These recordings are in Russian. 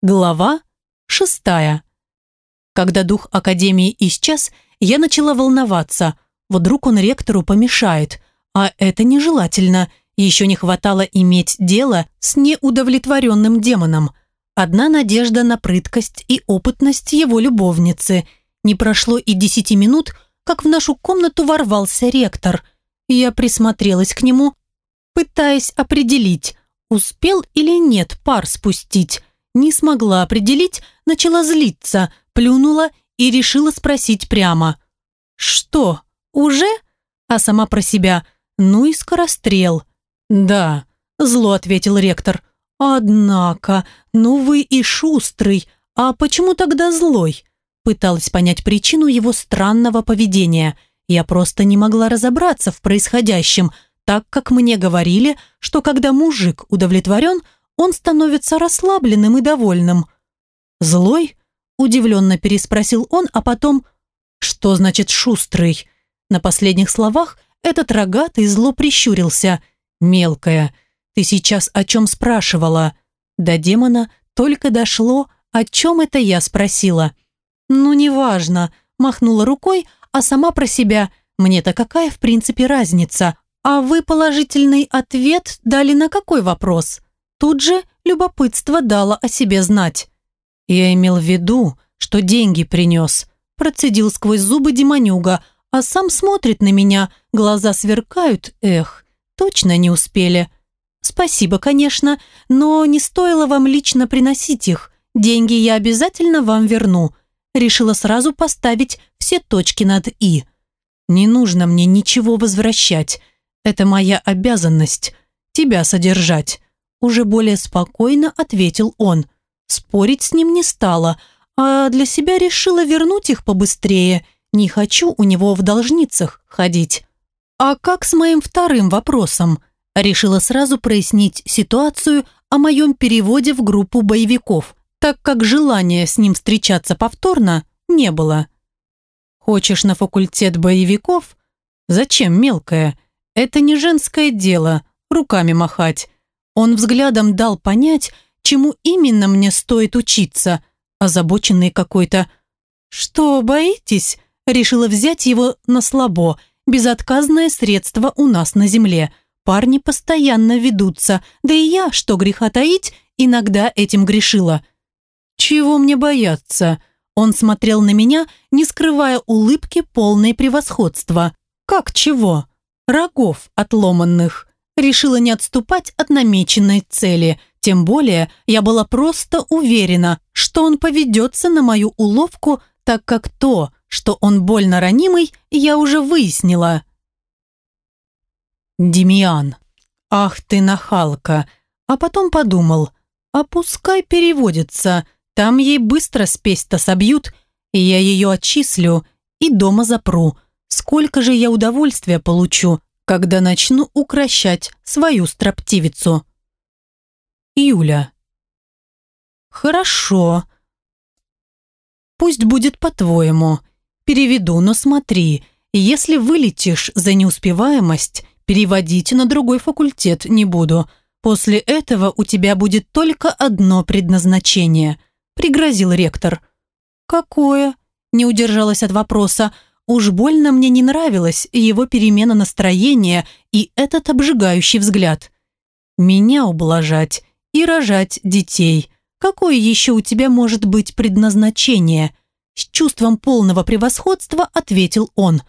Глава шестая. Когда дух Академии исчез, я начала волноваться. Вдруг он ректору помешает. А это нежелательно. Еще не хватало иметь дело с неудовлетворенным демоном. Одна надежда на прыткость и опытность его любовницы. Не прошло и десяти минут, как в нашу комнату ворвался ректор. Я присмотрелась к нему, пытаясь определить, успел или нет пар спустить. Не смогла определить, начала злиться, плюнула и решила спросить прямо. «Что, уже?» А сама про себя. «Ну и скорострел». «Да», – зло ответил ректор. «Однако, ну вы и шустрый. А почему тогда злой?» Пыталась понять причину его странного поведения. Я просто не могла разобраться в происходящем – так как мне говорили, что когда мужик удовлетворен, он становится расслабленным и довольным. «Злой?» – удивленно переспросил он, а потом «Что значит шустрый?» На последних словах этот рогатый зло прищурился. «Мелкая, ты сейчас о чем спрашивала?» До демона только дошло, о чем это я спросила. «Ну, неважно», – махнула рукой, а сама про себя. «Мне-то какая в принципе разница? «А вы положительный ответ дали на какой вопрос?» Тут же любопытство дало о себе знать. «Я имел в виду, что деньги принес», процедил сквозь зубы Демонюга, а сам смотрит на меня, глаза сверкают, эх, точно не успели. «Спасибо, конечно, но не стоило вам лично приносить их. Деньги я обязательно вам верну». Решила сразу поставить все точки над «и». «Не нужно мне ничего возвращать. Это моя обязанность – тебя содержать», – уже более спокойно ответил он. Спорить с ним не стала, а для себя решила вернуть их побыстрее. Не хочу у него в должницах ходить. «А как с моим вторым вопросом?» Решила сразу прояснить ситуацию о моем переводе в группу боевиков, так как желания с ним встречаться повторно не было. «Хочешь на факультет боевиков? Зачем, мелкая?» Это не женское дело, руками махать. Он взглядом дал понять, чему именно мне стоит учиться, озабоченный какой-то. «Что, боитесь?» Решила взять его на слабо, безотказное средство у нас на земле. Парни постоянно ведутся, да и я, что греха таить, иногда этим грешила. «Чего мне бояться?» Он смотрел на меня, не скрывая улыбки полной превосходства. «Как чего?» рогов отломанных. Решила не отступать от намеченной цели, тем более я была просто уверена, что он поведется на мою уловку, так как то, что он больно ранимый, я уже выяснила. Демиан. Ах ты нахалка. А потом подумал, а пускай переводится, там ей быстро спесь-то собьют, и я ее отчислю и дома запру, Сколько же я удовольствия получу, когда начну укращать свою строптивицу. Юля. Хорошо. Пусть будет по-твоему. Переведу, но смотри, если вылетишь за неуспеваемость, переводить на другой факультет не буду. После этого у тебя будет только одно предназначение, пригрозил ректор. Какое? Не удержалась от вопроса, Уж больно мне не нравилась его перемена настроения и этот обжигающий взгляд. Меня ублажать и рожать детей. Какое еще у тебя может быть предназначение? С чувством полного превосходства ответил он.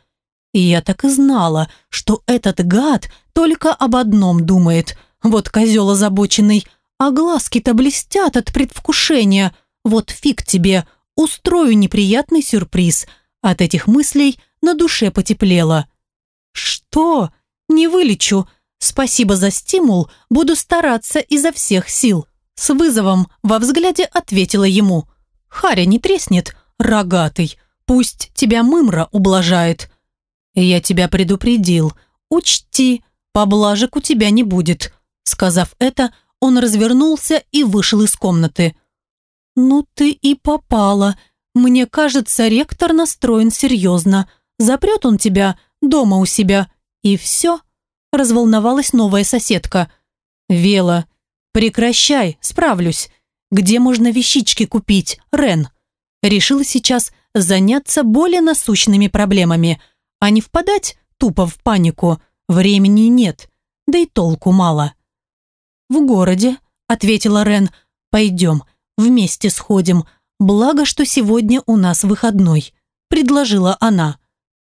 Я так и знала, что этот гад только об одном думает. Вот козел озабоченный, а глазки-то блестят от предвкушения. Вот фиг тебе, устрою неприятный сюрприз – от этих мыслей на душе потеплело. «Что? Не вылечу. Спасибо за стимул, буду стараться изо всех сил». С вызовом во взгляде ответила ему. «Харя не треснет, рогатый. Пусть тебя мымра ублажает». «Я тебя предупредил. Учти, поблажек у тебя не будет». Сказав это, он развернулся и вышел из комнаты. «Ну ты и попала», мне кажется, ректор настроен серьезно. Запрет он тебя дома у себя. И все. Разволновалась новая соседка. «Вела, прекращай, справлюсь». где можно вещички купить, Рен. Решила сейчас заняться более насущными проблемами, а не впадать тупо в панику. Времени нет, да и толку мало. «В городе», — ответила Рен, — «пойдем, вместе сходим. Благо, что сегодня у нас выходной», — предложила она.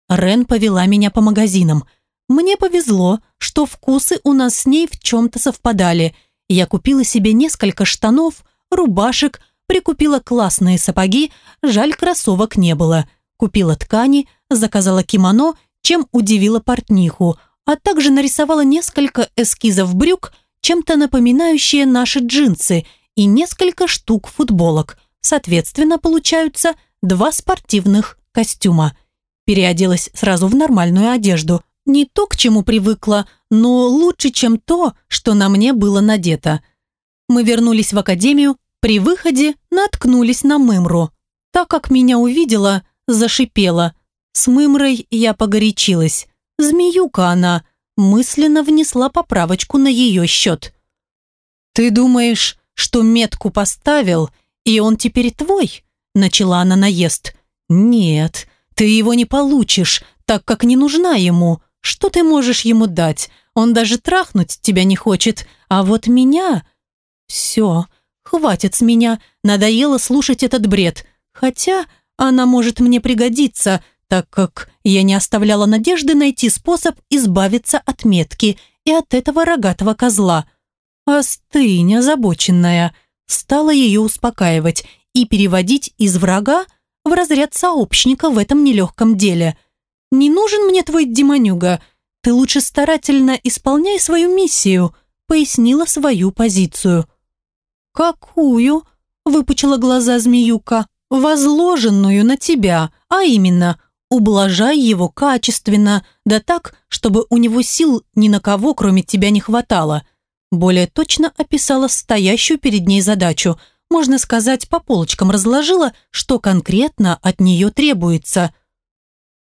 Рен повела меня по магазинам. Мне повезло, что вкусы у нас с ней в чем-то совпадали. Я купила себе несколько штанов, рубашек, прикупила классные сапоги, жаль, кроссовок не было. Купила ткани, заказала кимоно, чем удивила портниху, а также нарисовала несколько эскизов брюк, чем-то напоминающие наши джинсы, и несколько штук футболок. Соответственно, получаются два спортивных костюма. Переоделась сразу в нормальную одежду. Не то, к чему привыкла, но лучше, чем то, что на мне было надето. Мы вернулись в академию, при выходе наткнулись на Мымру. Так как меня увидела, зашипела. С Мымрой я погорячилась. Змеюка она. Мысленно внесла поправочку на ее счет. «Ты думаешь, что метку поставил, и он теперь твой?» Начала она наезд. «Нет, ты его не получишь, так как не нужна ему. Что ты можешь ему дать? Он даже трахнуть тебя не хочет. А вот меня... Все, хватит с меня. Надоело слушать этот бред. Хотя она может мне пригодиться, так как я не оставляла надежды найти способ избавиться от метки и от этого рогатого козла. Остынь, озабоченная. Стала ее успокаивать и переводить из врага в разряд сообщника в этом нелегком деле. «Не нужен мне твой демонюга. Ты лучше старательно исполняй свою миссию», пояснила свою позицию. «Какую?» – выпучила глаза змеюка. «Возложенную на тебя, а именно, ублажай его качественно, да так, чтобы у него сил ни на кого, кроме тебя, не хватало». Более точно описала стоящую перед ней задачу – можно сказать, по полочкам разложила, что конкретно от нее требуется.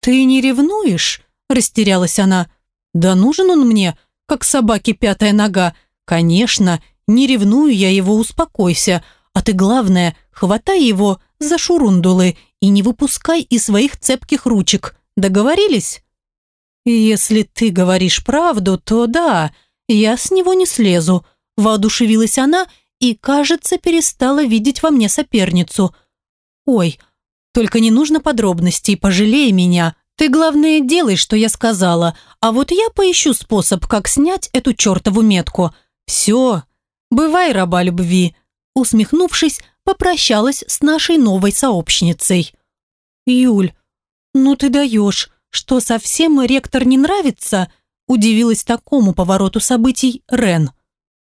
«Ты не ревнуешь?» – растерялась она. «Да нужен он мне, как собаке пятая нога. Конечно, не ревную я его, успокойся. А ты, главное, хватай его за шурундулы и не выпускай из своих цепких ручек. Договорились?» «Если ты говоришь правду, то да, я с него не слезу», – воодушевилась она и, кажется, перестала видеть во мне соперницу. «Ой, только не нужно подробностей, пожалей меня. Ты, главное, делай, что я сказала, а вот я поищу способ, как снять эту чертову метку. Все, бывай, раба любви». Усмехнувшись, попрощалась с нашей новой сообщницей. «Юль, ну ты даешь, что совсем ректор не нравится?» Удивилась такому повороту событий Рен.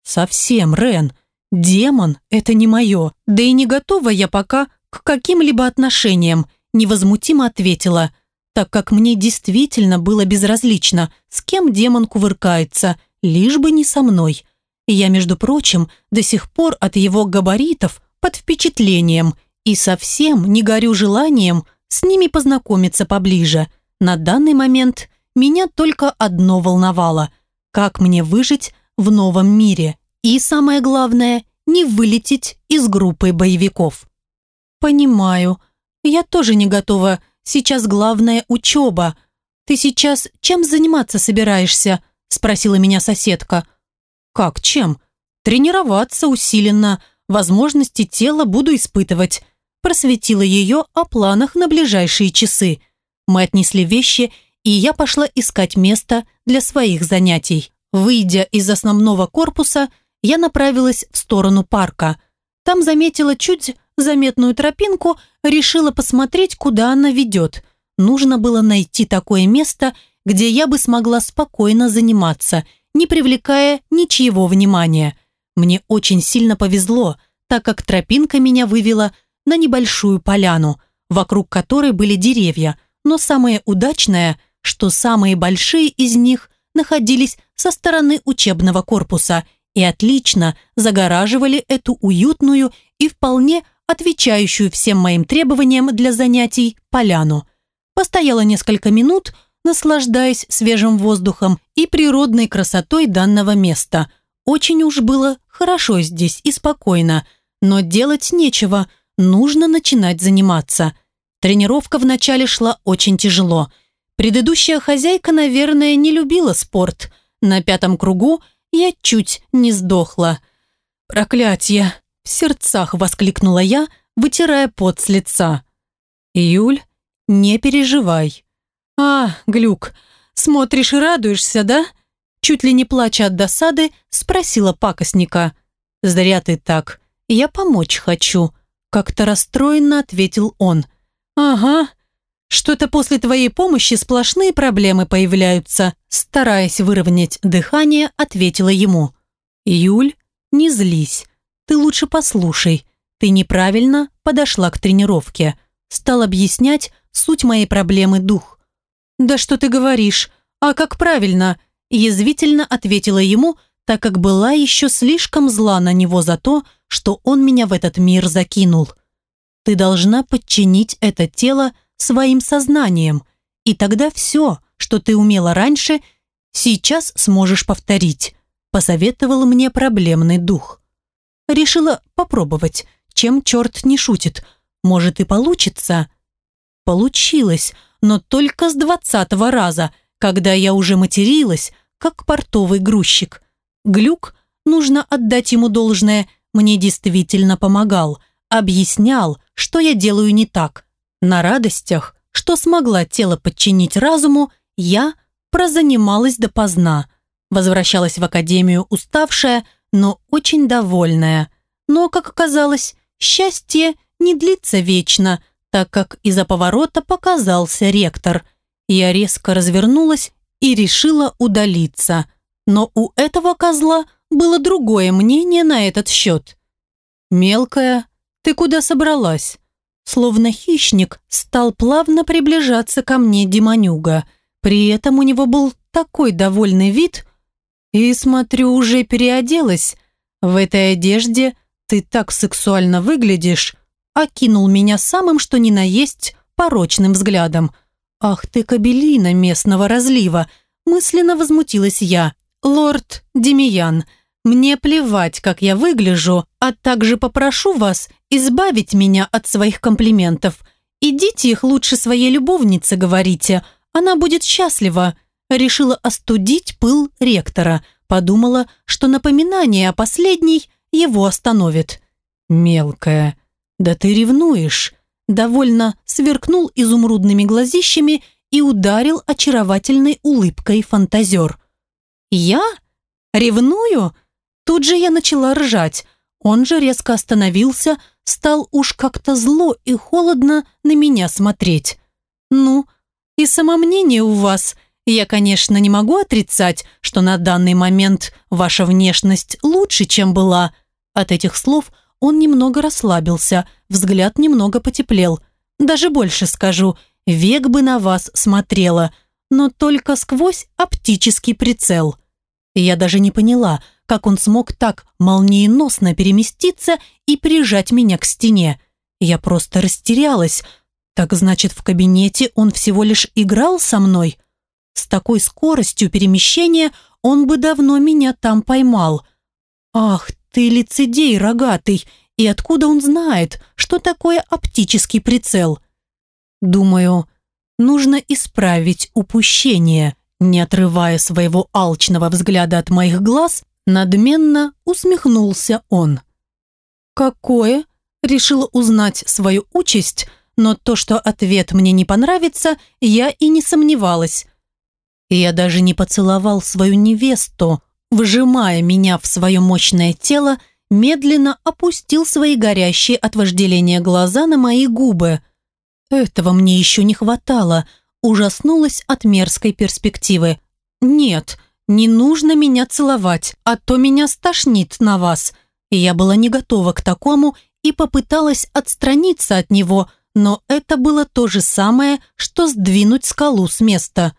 «Совсем, Рен. «Демон – это не мое, да и не готова я пока к каким-либо отношениям», невозмутимо ответила, так как мне действительно было безразлично, с кем демон кувыркается, лишь бы не со мной. Я, между прочим, до сих пор от его габаритов под впечатлением и совсем не горю желанием с ними познакомиться поближе. На данный момент меня только одно волновало – как мне выжить в новом мире – и, самое главное, не вылететь из группы боевиков. «Понимаю. Я тоже не готова. Сейчас главное – учеба. Ты сейчас чем заниматься собираешься?» – спросила меня соседка. «Как чем? Тренироваться усиленно. Возможности тела буду испытывать». Просветила ее о планах на ближайшие часы. Мы отнесли вещи, и я пошла искать место для своих занятий. Выйдя из основного корпуса – я направилась в сторону парка. Там заметила чуть заметную тропинку, решила посмотреть, куда она ведет. Нужно было найти такое место, где я бы смогла спокойно заниматься, не привлекая ничьего внимания. Мне очень сильно повезло, так как тропинка меня вывела на небольшую поляну, вокруг которой были деревья, но самое удачное, что самые большие из них находились со стороны учебного корпуса – и отлично загораживали эту уютную и вполне отвечающую всем моим требованиям для занятий поляну. Постояла несколько минут, наслаждаясь свежим воздухом и природной красотой данного места. Очень уж было хорошо здесь и спокойно. но делать нечего, нужно начинать заниматься. Тренировка вначале шла очень тяжело. Предыдущая хозяйка, наверное, не любила спорт. На пятом кругу я чуть не сдохла. «Проклятье!» – в сердцах воскликнула я, вытирая пот с лица. «Юль, не переживай». «А, Глюк, смотришь и радуешься, да?» Чуть ли не плача от досады, спросила пакостника. «Зря ты так. Я помочь хочу», – как-то расстроенно ответил он. «Ага, что-то после твоей помощи сплошные проблемы появляются», стараясь выровнять дыхание, ответила ему. «Юль, не злись. Ты лучше послушай. Ты неправильно подошла к тренировке». Стал объяснять суть моей проблемы дух. «Да что ты говоришь? А как правильно?» Язвительно ответила ему, так как была еще слишком зла на него за то, что он меня в этот мир закинул. «Ты должна подчинить это тело своим сознанием, и тогда все, что ты умела раньше, сейчас сможешь повторить», посоветовал мне проблемный дух. Решила попробовать, чем черт не шутит. Может и получится. Получилось, но только с двадцатого раза, когда я уже материлась, как портовый грузчик. Глюк, нужно отдать ему должное, мне действительно помогал, объяснял, что я делаю не так. На радостях, что смогла тело подчинить разуму, я прозанималась допоздна. Возвращалась в академию уставшая, но очень довольная. Но, как оказалось, счастье не длится вечно, так как из-за поворота показался ректор. Я резко развернулась и решила удалиться. Но у этого козла было другое мнение на этот счет. «Мелкая, ты куда собралась?» Словно хищник стал плавно приближаться ко мне демонюга. При этом у него был такой довольный вид. И, смотрю, уже переоделась. В этой одежде ты так сексуально выглядишь. Окинул меня самым что ни на есть порочным взглядом. Ах ты, кабелина местного разлива. Мысленно возмутилась я. Лорд Демиян, мне плевать, как я выгляжу, а также попрошу вас избавить меня от своих комплиментов. Идите их лучше своей любовнице говорите, она будет счастлива». Решила остудить пыл ректора. Подумала, что напоминание о последней его остановит. «Мелкая, да ты ревнуешь!» Довольно сверкнул изумрудными глазищами и ударил очаровательной улыбкой фантазер. «Я? Ревную?» Тут же я начала ржать. Он же резко остановился, стал уж как-то зло и холодно на меня смотреть. «Ну, и самомнение у вас. Я, конечно, не могу отрицать, что на данный момент ваша внешность лучше, чем была». От этих слов он немного расслабился, взгляд немного потеплел. Даже больше скажу, век бы на вас смотрела, но только сквозь оптический прицел. Я даже не поняла, как он смог так молниеносно переместиться и прижать меня к стене. Я просто растерялась. Так значит, в кабинете он всего лишь играл со мной? С такой скоростью перемещения он бы давно меня там поймал. Ах ты лицедей рогатый, и откуда он знает, что такое оптический прицел? Думаю, нужно исправить упущение. Не отрывая своего алчного взгляда от моих глаз, Надменно усмехнулся он. «Какое?» Решила узнать свою участь, но то, что ответ мне не понравится, я и не сомневалась. Я даже не поцеловал свою невесту, выжимая меня в свое мощное тело, медленно опустил свои горящие от вожделения глаза на мои губы. Этого мне еще не хватало, ужаснулась от мерзкой перспективы. «Нет», не нужно меня целовать, а то меня стошнит на вас. я была не готова к такому и попыталась отстраниться от него, но это было то же самое, что сдвинуть скалу с места.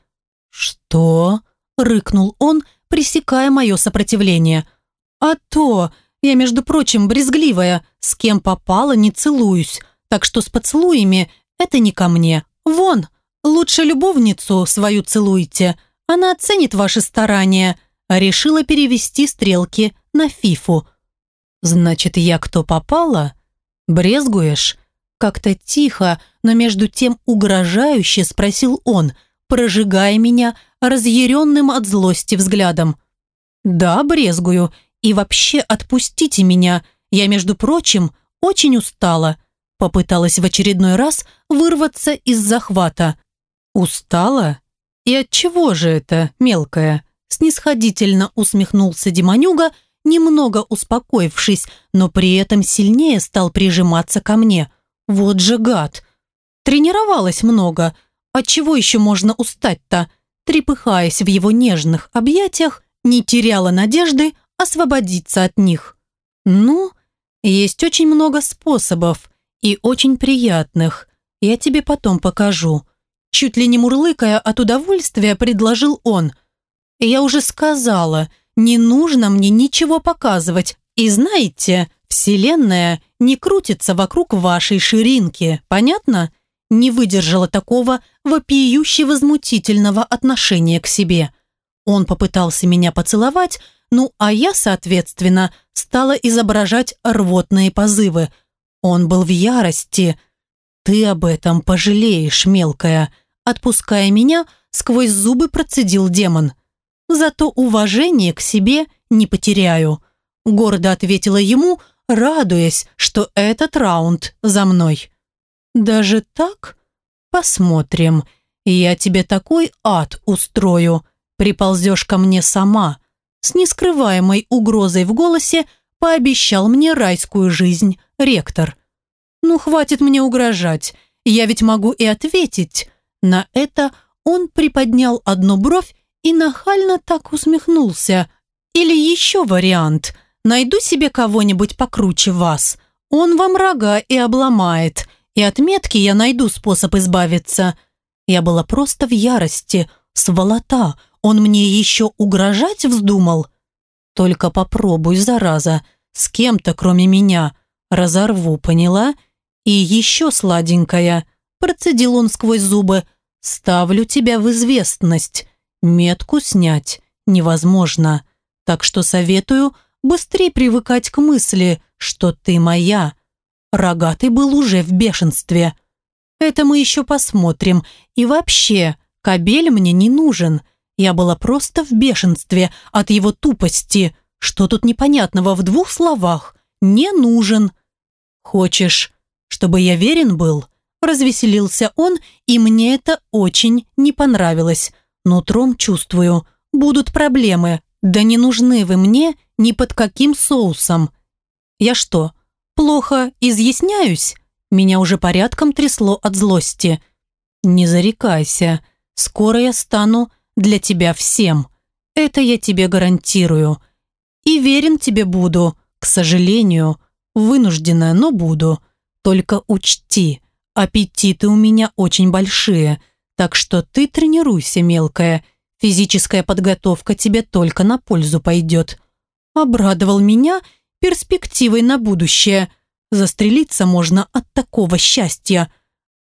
«Что?» – рыкнул он, пресекая мое сопротивление. «А то, я, между прочим, брезгливая, с кем попало, не целуюсь, так что с поцелуями это не ко мне. Вон, лучше любовницу свою целуйте», она оценит ваши старания, а решила перевести стрелки на Фифу. «Значит, я кто попала? Брезгуешь?» Как-то тихо, но между тем угрожающе спросил он, прожигая меня разъяренным от злости взглядом. «Да, брезгую. И вообще отпустите меня. Я, между прочим, очень устала». Попыталась в очередной раз вырваться из захвата. «Устала? И от чего же это, мелкая?» Снисходительно усмехнулся Демонюга, немного успокоившись, но при этом сильнее стал прижиматься ко мне. Вот же гад! Тренировалась много. От чего еще можно устать-то? Трепыхаясь в его нежных объятиях, не теряла надежды освободиться от них. Ну, есть очень много способов и очень приятных. Я тебе потом покажу. Чуть ли не мурлыкая от удовольствия, предложил он. Я уже сказала, не нужно мне ничего показывать. И знаете, вселенная не крутится вокруг вашей ширинки, понятно? Не выдержала такого вопиюще возмутительного отношения к себе. Он попытался меня поцеловать, ну а я, соответственно, стала изображать рвотные позывы. Он был в ярости. «Ты об этом пожалеешь, мелкая», отпуская меня, сквозь зубы процедил демон. Зато уважение к себе не потеряю. Гордо ответила ему, радуясь, что этот раунд за мной. Даже так? Посмотрим. Я тебе такой ад устрою. Приползешь ко мне сама. С нескрываемой угрозой в голосе пообещал мне райскую жизнь ректор. Ну, хватит мне угрожать. Я ведь могу и ответить. На это он приподнял одну бровь и нахально так усмехнулся. Или еще вариант. Найду себе кого-нибудь покруче вас. Он вам рога и обломает. И от метки я найду способ избавиться. Я была просто в ярости. Сволота. Он мне еще угрожать вздумал? Только попробуй, зараза. С кем-то, кроме меня. Разорву, поняла? И еще сладенькая. Процедил он сквозь зубы. Ставлю тебя в известность. Метку снять невозможно. Так что советую быстрее привыкать к мысли, что ты моя. Рогатый был уже в бешенстве. Это мы еще посмотрим. И вообще, кабель мне не нужен. Я была просто в бешенстве от его тупости. Что тут непонятного в двух словах? Не нужен. Хочешь, чтобы я верен был? Развеселился он, и мне это очень не понравилось. Нутром чувствую, будут проблемы. Да не нужны вы мне ни под каким соусом. Я что, плохо изъясняюсь? Меня уже порядком трясло от злости. Не зарекайся, скоро я стану для тебя всем. Это я тебе гарантирую. И верен тебе буду, к сожалению, вынужденная, но буду. Только учти, аппетиты у меня очень большие, так что ты тренируйся, мелкая, Физическая подготовка тебе только на пользу пойдет. Обрадовал меня перспективой на будущее. Застрелиться можно от такого счастья.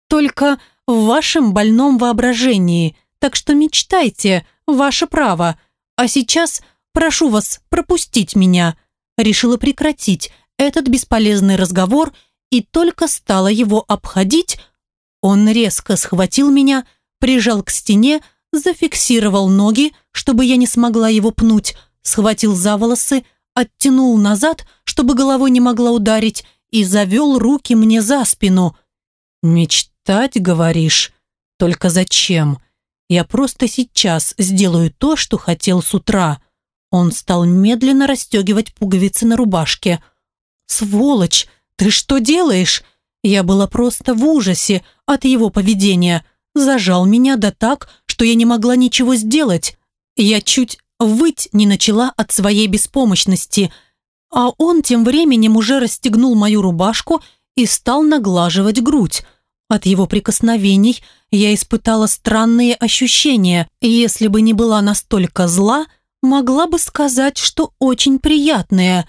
Только в вашем больном воображении, так что мечтайте, ваше право. А сейчас прошу вас пропустить меня. Решила прекратить этот бесполезный разговор и только стала его обходить, он резко схватил меня, прижал к стене, зафиксировал ноги, чтобы я не смогла его пнуть, схватил за волосы, оттянул назад, чтобы головой не могла ударить, и завел руки мне за спину. «Мечтать, говоришь? Только зачем? Я просто сейчас сделаю то, что хотел с утра». Он стал медленно расстегивать пуговицы на рубашке. «Сволочь, ты что делаешь?» Я была просто в ужасе от его поведения. Зажал меня да так, что я не могла ничего сделать. Я чуть выть не начала от своей беспомощности, а он тем временем уже расстегнул мою рубашку и стал наглаживать грудь. От его прикосновений я испытала странные ощущения. Если бы не была настолько зла, могла бы сказать, что очень приятные.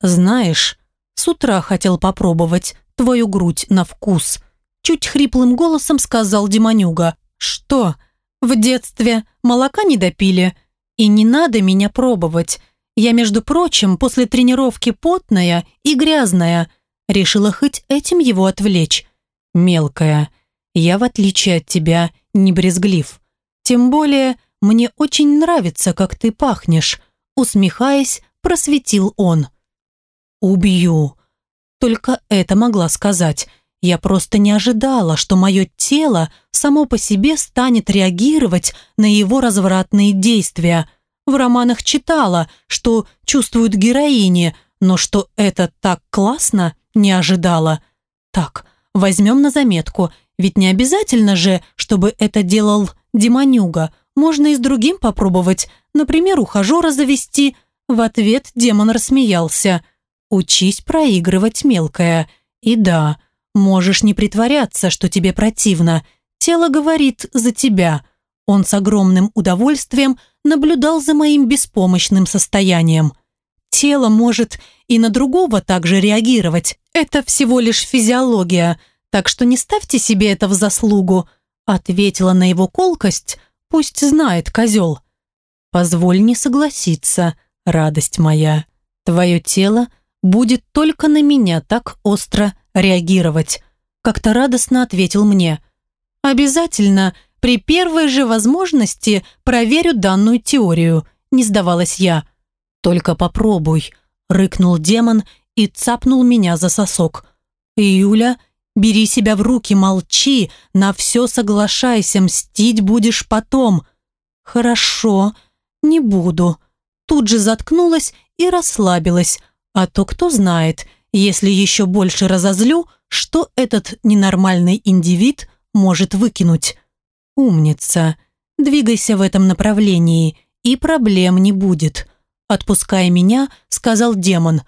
Знаешь, с утра хотел попробовать твою грудь на вкус. Чуть хриплым голосом сказал Демонюга. Что? В детстве молока не допили. И не надо меня пробовать. Я, между прочим, после тренировки потная и грязная. Решила хоть этим его отвлечь. Мелкая. Я, в отличие от тебя, не брезглив. Тем более, мне очень нравится, как ты пахнешь. Усмехаясь, просветил он. Убью. Только это могла сказать. Я просто не ожидала, что мое тело само по себе станет реагировать на его развратные действия. В романах читала, что чувствуют героини, но что это так классно, не ожидала. Так, возьмем на заметку, ведь не обязательно же, чтобы это делал демонюга. Можно и с другим попробовать, например, ухажера завести. В ответ демон рассмеялся. «Учись проигрывать, мелкая. И да, Можешь не притворяться, что тебе противно. Тело говорит за тебя. Он с огромным удовольствием наблюдал за моим беспомощным состоянием. Тело может и на другого также реагировать. Это всего лишь физиология, так что не ставьте себе это в заслугу. Ответила на его колкость, пусть знает козел. Позволь не согласиться, радость моя. Твое тело будет только на меня так остро реагировать. Как-то радостно ответил мне. Обязательно, при первой же возможности проверю данную теорию, не сдавалась я. Только попробуй, рыкнул демон и цапнул меня за сосок. Юля, бери себя в руки, молчи, на все соглашайся, мстить будешь потом. Хорошо, не буду. Тут же заткнулась и расслабилась, а то кто знает, если еще больше разозлю, что этот ненормальный индивид может выкинуть. Умница. Двигайся в этом направлении, и проблем не будет. Отпуская меня, сказал демон.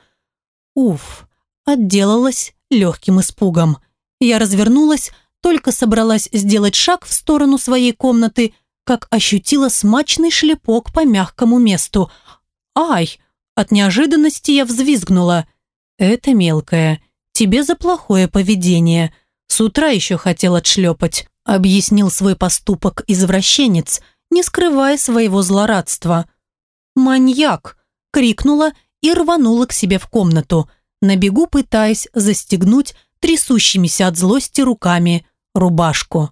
Уф, отделалась легким испугом. Я развернулась, только собралась сделать шаг в сторону своей комнаты, как ощутила смачный шлепок по мягкому месту. «Ай!» От неожиданности я взвизгнула. «Это мелкое. Тебе за плохое поведение. С утра еще хотел отшлепать», объяснил свой поступок извращенец, не скрывая своего злорадства. «Маньяк!» – крикнула и рванула к себе в комнату, на бегу пытаясь застегнуть трясущимися от злости руками рубашку.